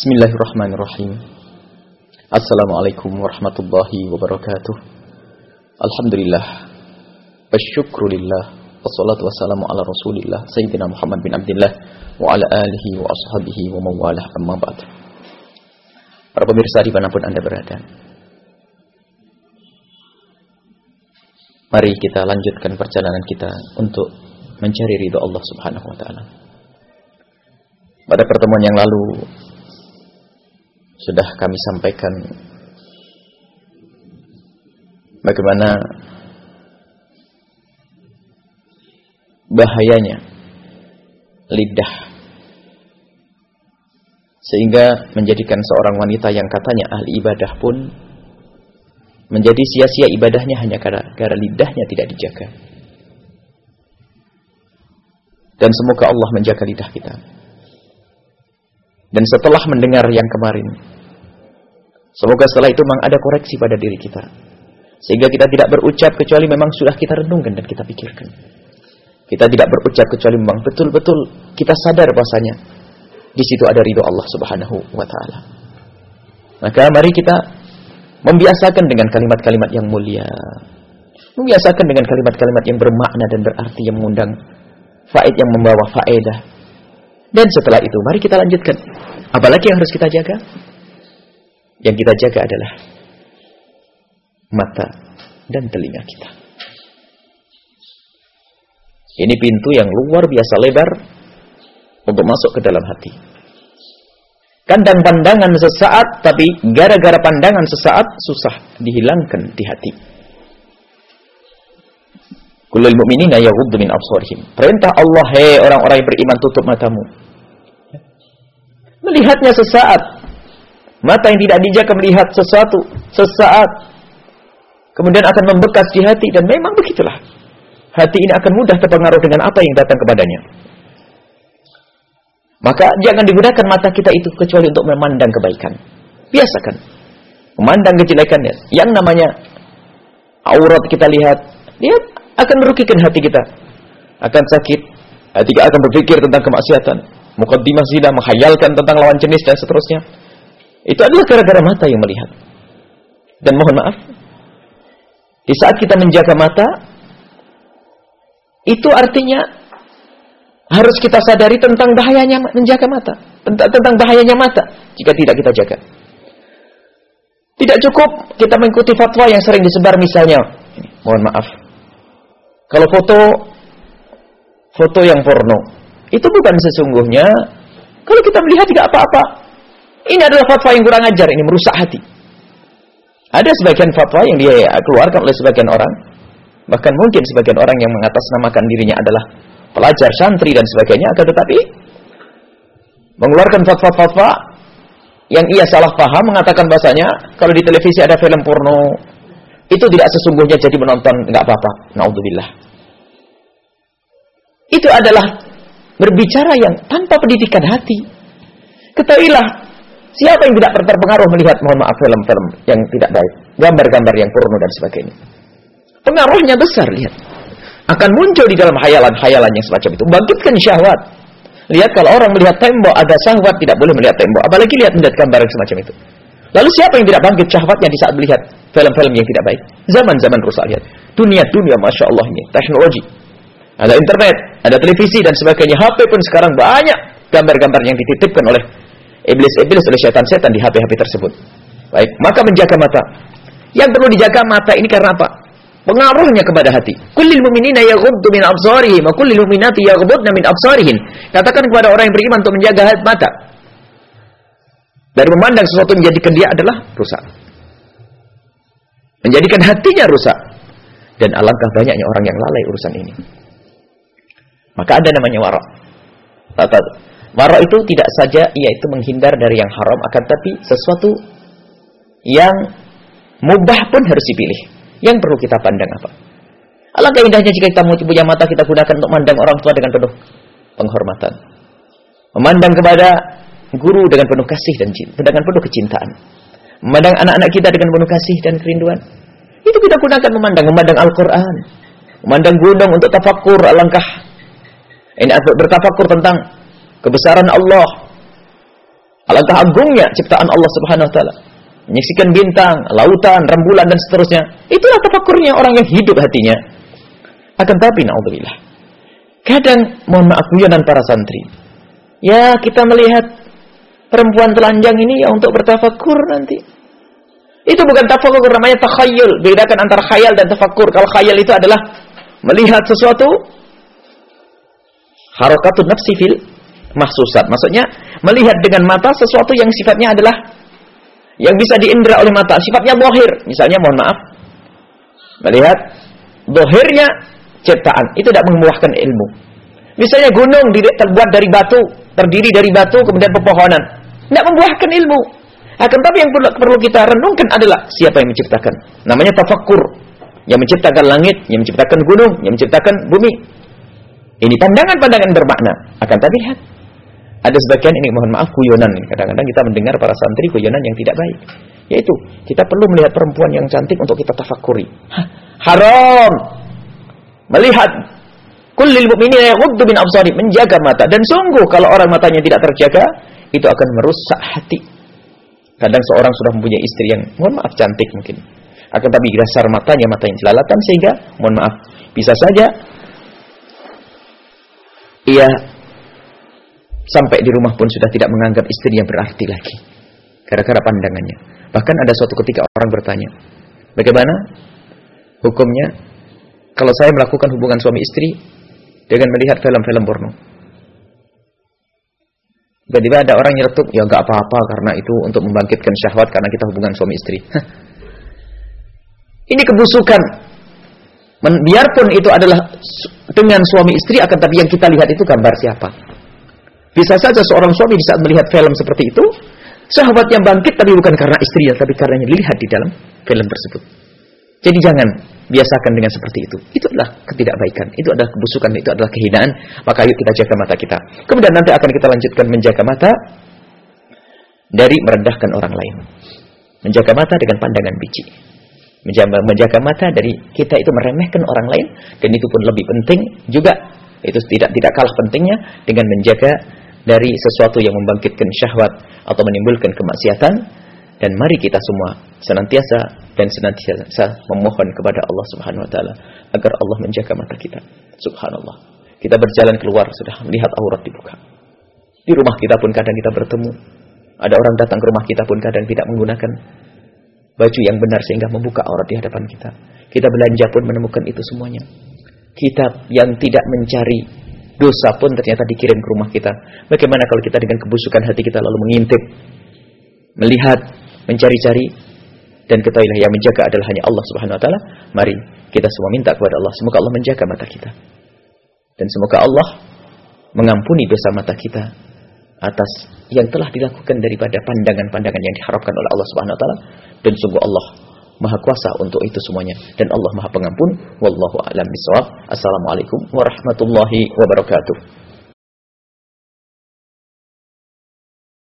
Bismillahirrahmanirrahim. Assalamualaikum warahmatullahi wabarakatuh. Alhamdulillah. Wasyukrulillah. Wassalatu wassalamu ala rasulillah. Sayyidina Muhammad bin Abdullah. Wa ala alihi wa ashabihi wa mawalah amma ba'd. Para pemirsa di mana pun anda berada. Mari kita lanjutkan perjalanan kita untuk mencari ridho Allah subhanahu wa ta'ala. Pada pertemuan yang lalu sudah kami sampaikan bagaimana bahayanya lidah sehingga menjadikan seorang wanita yang katanya ahli ibadah pun menjadi sia-sia ibadahnya hanya karena, karena lidahnya tidak dijaga. Dan semoga Allah menjaga lidah kita. Dan setelah mendengar yang kemarin, semoga setelah itu memang ada koreksi pada diri kita. Sehingga kita tidak berucap kecuali memang sudah kita renungkan dan kita pikirkan. Kita tidak berucap kecuali memang betul-betul kita sadar bahasanya di situ ada ridho Allah Subhanahu wa taala. Maka mari kita membiasakan dengan kalimat-kalimat yang mulia. Membiasakan dengan kalimat-kalimat yang bermakna dan berarti yang mengundang faid yang membawa faedah dan setelah itu, mari kita lanjutkan. Apalagi yang harus kita jaga? Yang kita jaga adalah mata dan telinga kita. Ini pintu yang luar biasa lebar untuk masuk ke dalam hati. Kandang pandangan sesaat, tapi gara-gara pandangan sesaat susah dihilangkan di hati. Kulul mu'minina yaghuddu min absarihim. Perintah Allah, hei orang-orang yang beriman tutup matamu. Melihatnya sesaat. Mata yang tidak dijaga melihat sesuatu sesaat. Kemudian akan membekas di hati dan memang begitulah. Hati ini akan mudah terpengaruh dengan apa yang datang kepadanya. Maka jangan digunakan mata kita itu kecuali untuk memandang kebaikan. Biasakan. Memandang kejelekannya. Yang namanya aurat kita lihat. Lihat akan merugikan hati kita. Akan sakit. Hati kita akan berpikir tentang kemaksiatan. Mukaddimah zina, menghayalkan tentang lawan jenis dan seterusnya. Itu adalah gara-gara mata yang melihat. Dan mohon maaf. Di saat kita menjaga mata. Itu artinya. Harus kita sadari tentang bahayanya menjaga mata. Tentang bahayanya mata. Jika tidak kita jaga. Tidak cukup kita mengikuti fatwa yang sering disebar misalnya. Mohon maaf kalau foto foto yang porno, itu bukan sesungguhnya kalau kita melihat tidak apa-apa. Ini adalah fatwa yang kurang ajar, ini merusak hati. Ada sebagian fatwa yang dia keluarkan oleh sebagian orang, bahkan mungkin sebagian orang yang mengatasnamakan dirinya adalah pelajar, santri dan sebagainya, akan tetapi mengeluarkan fatwa-fatwa yang ia salah paham mengatakan bahasanya kalau di televisi ada film porno itu tidak sesungguhnya jadi menonton nggak apa-apa. Naudzubillah. Itu adalah berbicara yang tanpa pendidikan hati. Ketahuilah siapa yang tidak terpengaruh melihat mohon maaf film-film yang tidak baik, gambar-gambar yang porno dan sebagainya. Pengaruhnya besar lihat. Akan muncul di dalam hayalan-hayalan yang semacam itu. Bangkitkan syahwat. Lihat kalau orang melihat tembok ada syahwat tidak boleh melihat tembok, apalagi lihat melihat gambar yang semacam itu. Lalu siapa yang tidak bangkit syahwatnya di saat melihat film-film yang tidak baik? Zaman-zaman rusak lihat. Dunia-dunia Masya Allah ini. Teknologi. Ada internet, ada televisi dan sebagainya. HP pun sekarang banyak gambar-gambar yang dititipkan oleh iblis-iblis, oleh setan-setan di HP-HP tersebut. Baik, maka menjaga mata. Yang perlu dijaga mata ini karena apa? Pengaruhnya kepada hati. Kullil mu'minina yaghuddu min absarihim wa kullil mu'minati yaghuddna min absarihin. Katakan kepada orang yang beriman untuk menjaga mata. Dari memandang sesuatu menjadikan dia adalah rusak. Menjadikan hatinya rusak. Dan alangkah banyaknya orang yang lalai urusan ini. Maka ada namanya warok. Warok itu tidak saja yaitu menghindar dari yang haram. Akan tapi sesuatu yang mubah pun harus dipilih. Yang perlu kita pandang apa? Alangkah indahnya jika kita punya mata kita gunakan untuk memandang orang tua dengan penuh penghormatan. Memandang kepada guru dengan penuh kasih dan cinta, dengan penuh kecintaan. Memandang anak-anak kita dengan penuh kasih dan kerinduan. Itu kita gunakan memandang, memandang Al-Quran. Memandang gunung untuk tafakur, alangkah. Ini bertafakur tentang kebesaran Allah. Alangkah agungnya ciptaan Allah Subhanahu wa taala. Menyaksikan bintang, lautan, rembulan dan seterusnya. Itulah tafakurnya orang yang hidup hatinya. Akan tapi naudzubillah. Kadang mohon maaf guyonan para santri. Ya, kita melihat perempuan telanjang ini ya untuk bertafakur nanti. Itu bukan tafakur namanya takhayul. Bedakan antara khayal dan tafakur. Kalau khayal itu adalah melihat sesuatu harakatun nafsi fil mahsusat. Maksudnya melihat dengan mata sesuatu yang sifatnya adalah yang bisa diindra oleh mata, sifatnya bohir. Misalnya mohon maaf, melihat bohirnya ciptaan itu tidak membuahkan ilmu. Misalnya gunung terbuat dari batu, terdiri dari batu kemudian pepohonan, tidak membuahkan ilmu. Akan tapi yang perlu, perlu kita renungkan adalah siapa yang menciptakan. Namanya tafakkur. Yang menciptakan langit, yang menciptakan gunung, yang menciptakan bumi. Ini pandangan-pandangan bermakna. Akan tapi lihat ada sebagian ini mohon maaf guyonan. Kadang-kadang kita mendengar para santri guyonan yang tidak baik. Yaitu kita perlu melihat perempuan yang cantik untuk kita tafakuri. Haram. Melihat kullil mu'minina yaghuddu min absari menjaga mata dan sungguh kalau orang matanya tidak terjaga itu akan merusak hati. Kadang seorang sudah mempunyai istri yang mohon maaf cantik mungkin. Akan tapi dasar matanya mata yang jelalatan sehingga mohon maaf bisa saja ia Sampai di rumah pun sudah tidak menganggap istri yang berarti lagi. Gara-gara pandangannya. Bahkan ada suatu ketika orang bertanya, bagaimana hukumnya kalau saya melakukan hubungan suami istri dengan melihat film-film porno? Tiba-tiba ada orang nyeletuk, ya nggak apa-apa karena itu untuk membangkitkan syahwat karena kita hubungan suami istri. Ini kebusukan. biarpun itu adalah dengan suami istri akan tapi yang kita lihat itu gambar siapa? Bisa saja seorang suami di saat melihat film seperti itu, sahabatnya bangkit tapi bukan karena istrinya, tapi karena yang dilihat di dalam film tersebut. Jadi jangan biasakan dengan seperti itu. Itu adalah ketidakbaikan, itu adalah kebusukan, itu adalah kehinaan. Maka ayo kita jaga mata kita. Kemudian nanti akan kita lanjutkan menjaga mata dari merendahkan orang lain. Menjaga mata dengan pandangan biji. Menjaga, menjaga mata dari kita itu meremehkan orang lain dan itu pun lebih penting juga itu tidak tidak kalah pentingnya dengan menjaga dari sesuatu yang membangkitkan syahwat atau menimbulkan kemaksiatan dan mari kita semua senantiasa dan senantiasa memohon kepada Allah Subhanahu wa taala agar Allah menjaga mata kita. Subhanallah. Kita berjalan keluar sudah melihat aurat dibuka. Di rumah kita pun kadang kita bertemu. Ada orang datang ke rumah kita pun kadang tidak menggunakan baju yang benar sehingga membuka aurat di hadapan kita. Kita belanja pun menemukan itu semuanya. Kitab yang tidak mencari dosa pun ternyata dikirim ke rumah kita. Bagaimana kalau kita dengan kebusukan hati kita lalu mengintip, melihat, mencari-cari, dan ketahuilah yang menjaga adalah hanya Allah Subhanahu Wa Taala. Mari kita semua minta kepada Allah, semoga Allah menjaga mata kita, dan semoga Allah mengampuni dosa mata kita atas yang telah dilakukan daripada pandangan-pandangan yang diharapkan oleh Allah Subhanahu Wa Taala, dan sungguh Allah Maha kuasa untuk itu semuanya. Dan Allah Maha pengampun. Wallahu a'lam bishawab. Assalamualaikum warahmatullahi wabarakatuh